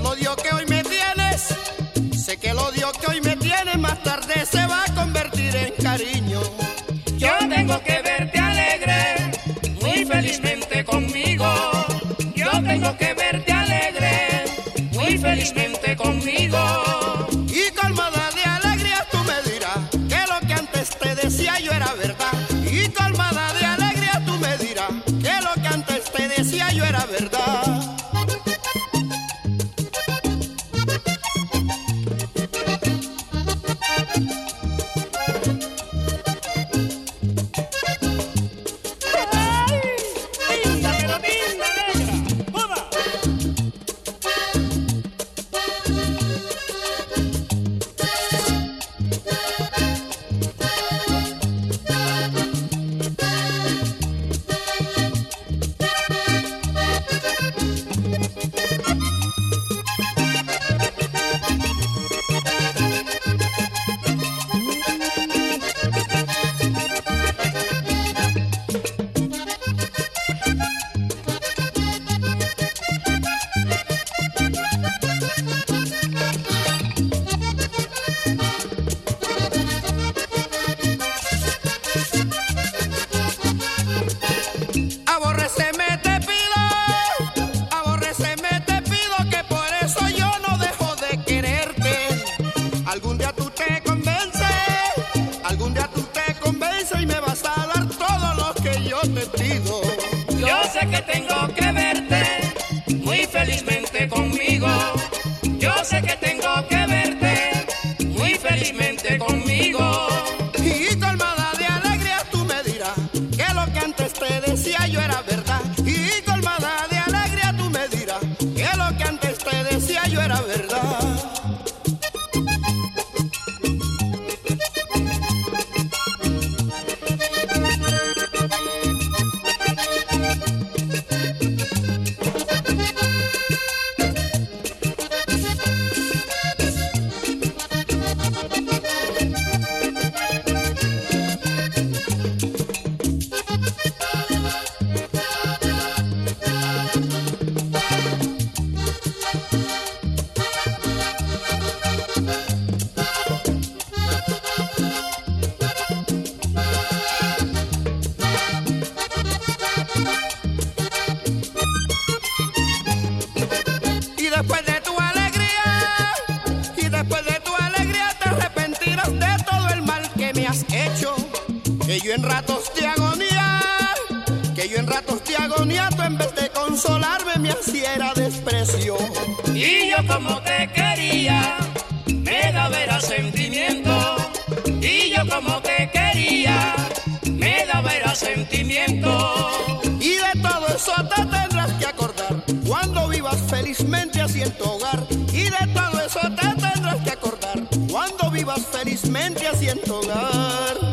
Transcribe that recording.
el odio que hoy me tienes, sé que el odio que hoy me tienes más tarde se va a convertir en cariño. Yo tengo que verte alegre, muy felizmente conmigo. Yo tengo que verte alegre, muy felizmente conmigo. Y colmada de alegría tú me dirás que lo que antes te decía yo era verdad. Y colmada de alegría tú me dirás que lo que antes te decía yo era verdad. Yo sé que tengo que verte muy felizmente conmigo. Yo sé que tengo que verte muy felizmente conmigo. que yo en ratos te agonía, que yo en ratos te agonía, tú en vez de consolarme me hiciera desprecio. Y yo como te quería, me daba era sentimiento. Y yo como te quería, me daba era sentimiento. Y de todo eso te tendrás que acordar cuando vivas felizmente así en hogar. Y de todo eso te tendrás que acordar cuando vivas felizmente así en hogar.